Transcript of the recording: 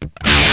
Bye.